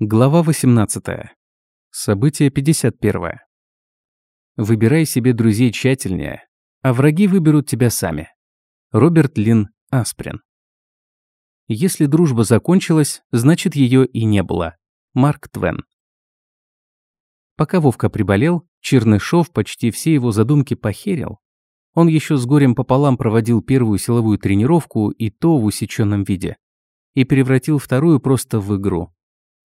Глава 18. Событие 51. Выбирай себе друзей тщательнее, а враги выберут тебя сами. Роберт Лин Асприн. Если дружба закончилась, значит ее и не было. Марк Твен. Пока Вовка приболел, Чернышов почти все его задумки похерил. Он еще с горем пополам проводил первую силовую тренировку и то в усеченном виде. И превратил вторую просто в игру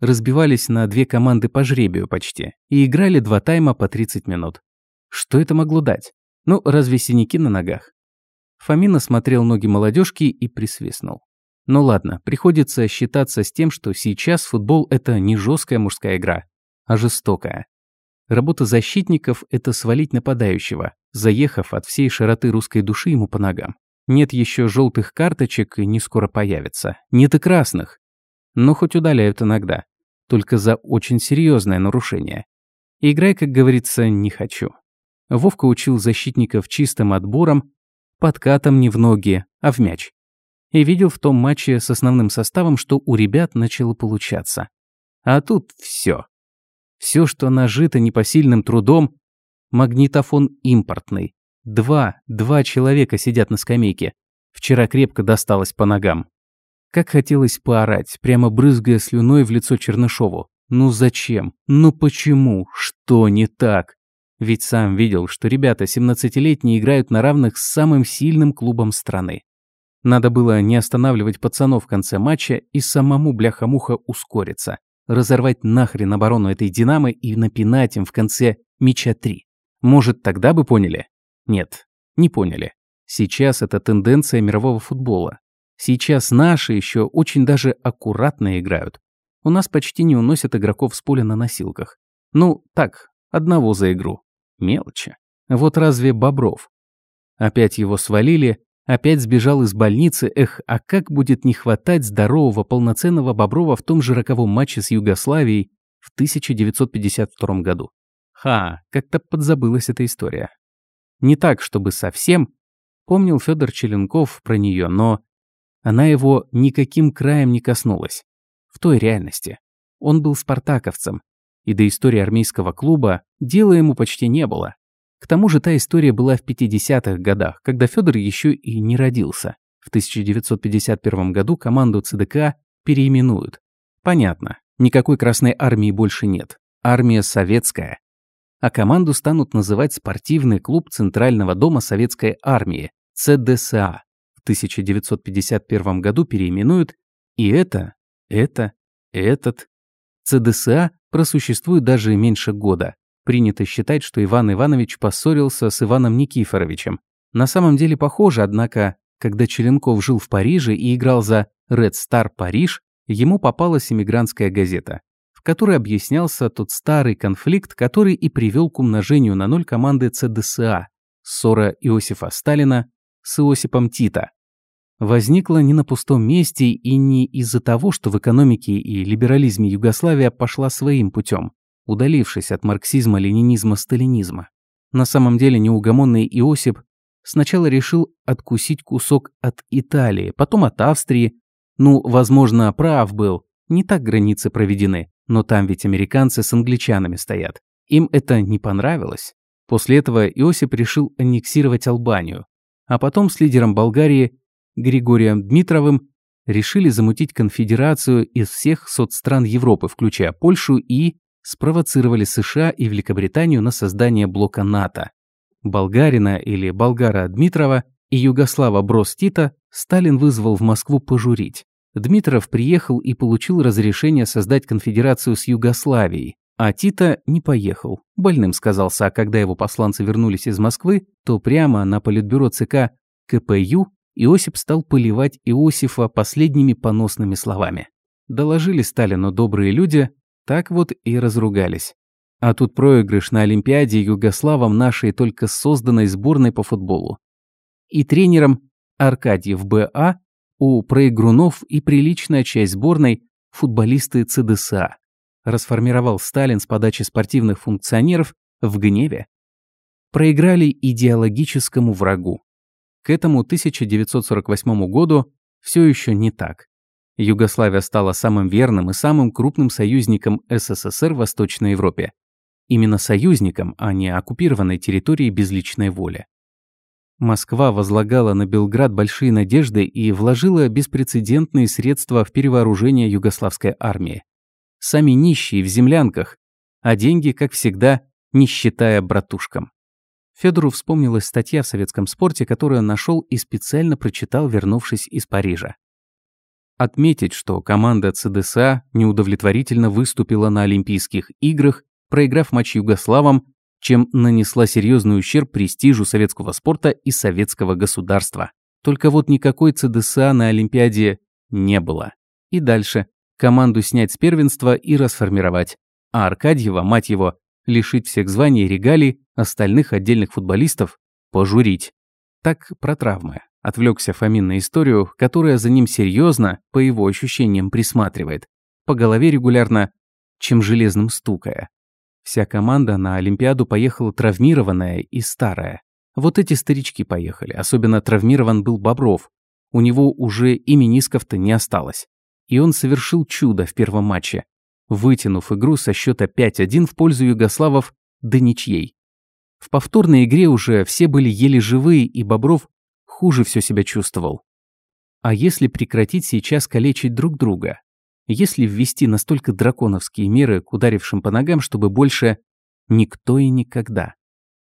разбивались на две команды по жребию почти и играли два тайма по 30 минут. Что это могло дать? Ну, разве синяки на ногах? Фомина смотрел ноги молодежки и присвистнул. Ну ладно, приходится считаться с тем, что сейчас футбол – это не жесткая мужская игра, а жестокая. Работа защитников – это свалить нападающего, заехав от всей широты русской души ему по ногам. Нет еще желтых карточек и не скоро появится. Нет и красных. Но хоть удаляют иногда только за очень серьезное нарушение. играй, как говорится, не хочу. Вовка учил защитников чистым отбором, подкатом не в ноги, а в мяч. И видел в том матче с основным составом, что у ребят начало получаться. А тут все. Все, что нажито непосильным трудом, магнитофон импортный. Два, два человека сидят на скамейке. Вчера крепко досталось по ногам. Как хотелось поорать, прямо брызгая слюной в лицо Чернышову. Ну зачем? Ну почему? Что не так? Ведь сам видел, что ребята 17-летние играют на равных с самым сильным клубом страны. Надо было не останавливать пацанов в конце матча и самому бляха-муха ускориться. Разорвать нахрен оборону этой «Динамы» и напинать им в конце мяча 3. Может, тогда бы поняли? Нет, не поняли. Сейчас это тенденция мирового футбола. Сейчас наши еще очень даже аккуратно играют. У нас почти не уносят игроков с поля на носилках. Ну, так, одного за игру. Мелочи. Вот разве Бобров? Опять его свалили, опять сбежал из больницы. Эх, а как будет не хватать здорового, полноценного Боброва в том же роковом матче с Югославией в 1952 году? Ха, как-то подзабылась эта история. Не так, чтобы совсем. Помнил Федор Челенков про нее, но она его никаким краем не коснулась. В той реальности. Он был спартаковцем, и до истории армейского клуба дела ему почти не было. К тому же та история была в 50-х годах, когда Федор еще и не родился. В 1951 году команду ЦДК переименуют. Понятно, никакой Красной Армии больше нет. Армия советская. А команду станут называть Спортивный клуб Центрального дома Советской Армии, ЦДСА. 1951 году переименуют, и это, это, этот. ЦДСА просуществует даже меньше года. Принято считать, что Иван Иванович поссорился с Иваном Никифоровичем. На самом деле похоже, однако, когда Челенков жил в Париже и играл за Red Star Париж, ему попалась иммигрантская газета, в которой объяснялся тот старый конфликт, который и привел к умножению на ноль команды ЦДСА, ссора Иосифа Сталина с Иосипом Тита возникла не на пустом месте и не из-за того, что в экономике и либерализме Югославия пошла своим путем, удалившись от марксизма, ленинизма, сталинизма. На самом деле неугомонный Иосип сначала решил откусить кусок от Италии, потом от Австрии. Ну, возможно, прав был, не так границы проведены, но там ведь американцы с англичанами стоят. Им это не понравилось. После этого Иосип решил аннексировать Албанию, а потом с лидером Болгарии Григорием Дмитровым решили замутить конфедерацию из всех соцстран Европы, включая Польшу, и спровоцировали США и Великобританию на создание блока НАТО. Болгарина или болгара Дмитрова и Югослава Брос Тита Сталин вызвал в Москву пожурить. Дмитров приехал и получил разрешение создать конфедерацию с Югославией, а Тита не поехал. Больным сказался, а когда его посланцы вернулись из Москвы, то прямо на политбюро ЦК КПЮ Иосип стал поливать Иосифа последними поносными словами. Доложили Сталину добрые люди, так вот и разругались. А тут проигрыш на Олимпиаде Югославом нашей только созданной сборной по футболу. И тренером Аркадьев Б.А. у проигрунов и приличная часть сборной футболисты ЦДСА. Расформировал Сталин с подачи спортивных функционеров в гневе. Проиграли идеологическому врагу. К этому 1948 году все еще не так. Югославия стала самым верным и самым крупным союзником СССР в Восточной Европе. Именно союзником, а не оккупированной территорией без личной воли. Москва возлагала на Белград большие надежды и вложила беспрецедентные средства в перевооружение югославской армии. Сами нищие в землянках, а деньги, как всегда, не считая братушкам. Федору вспомнилась статья в советском спорте, которую он нашел и специально прочитал, вернувшись из Парижа. Отметить, что команда ЦДСА неудовлетворительно выступила на Олимпийских играх, проиграв матч югославам, чем нанесла серьезный ущерб престижу советского спорта и советского государства. Только вот никакой ЦДСА на Олимпиаде не было. И дальше команду снять с первенства и расформировать. А Аркадьева, мать его, лишить всех званий и регалий, остальных отдельных футболистов пожурить. Так про травмы. Отвлекся Фомин на историю, которая за ним серьезно, по его ощущениям, присматривает. По голове регулярно, чем железным стукая. Вся команда на Олимпиаду поехала травмированная и старая. Вот эти старички поехали, особенно травмирован был Бобров. У него уже и менисков-то не осталось. И он совершил чудо в первом матче, вытянув игру со счета 5-1 в пользу югославов до ничьей. В повторной игре уже все были еле живые, и Бобров хуже все себя чувствовал. А если прекратить сейчас калечить друг друга? Если ввести настолько драконовские меры к ударившим по ногам, чтобы больше никто и никогда?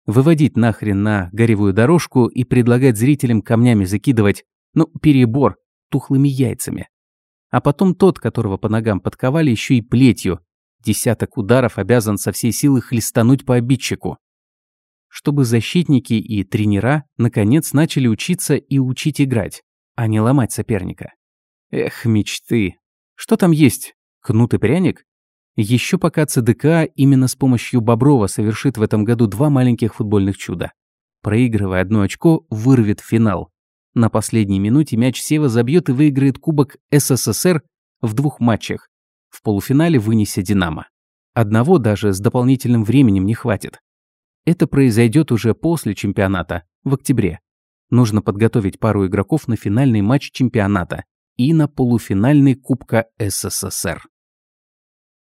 Выводить нахрен на горевую дорожку и предлагать зрителям камнями закидывать, ну, перебор, тухлыми яйцами. А потом тот, которого по ногам подковали, еще и плетью. Десяток ударов обязан со всей силы хлестануть по обидчику чтобы защитники и тренера наконец начали учиться и учить играть, а не ломать соперника. Эх, мечты. Что там есть? Кнут и пряник? Еще пока ЦДК именно с помощью Боброва совершит в этом году два маленьких футбольных чуда. Проигрывая одно очко, вырвет финал. На последней минуте мяч Сева забьет и выиграет Кубок СССР в двух матчах. В полуфинале вынеся Динамо. Одного даже с дополнительным временем не хватит. Это произойдет уже после чемпионата, в октябре. Нужно подготовить пару игроков на финальный матч чемпионата и на полуфинальный Кубка СССР.